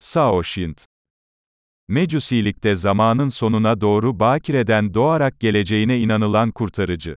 Saoşint. Mecusilikte zamanın sonuna doğru Bakire'den doğarak geleceğine inanılan kurtarıcı.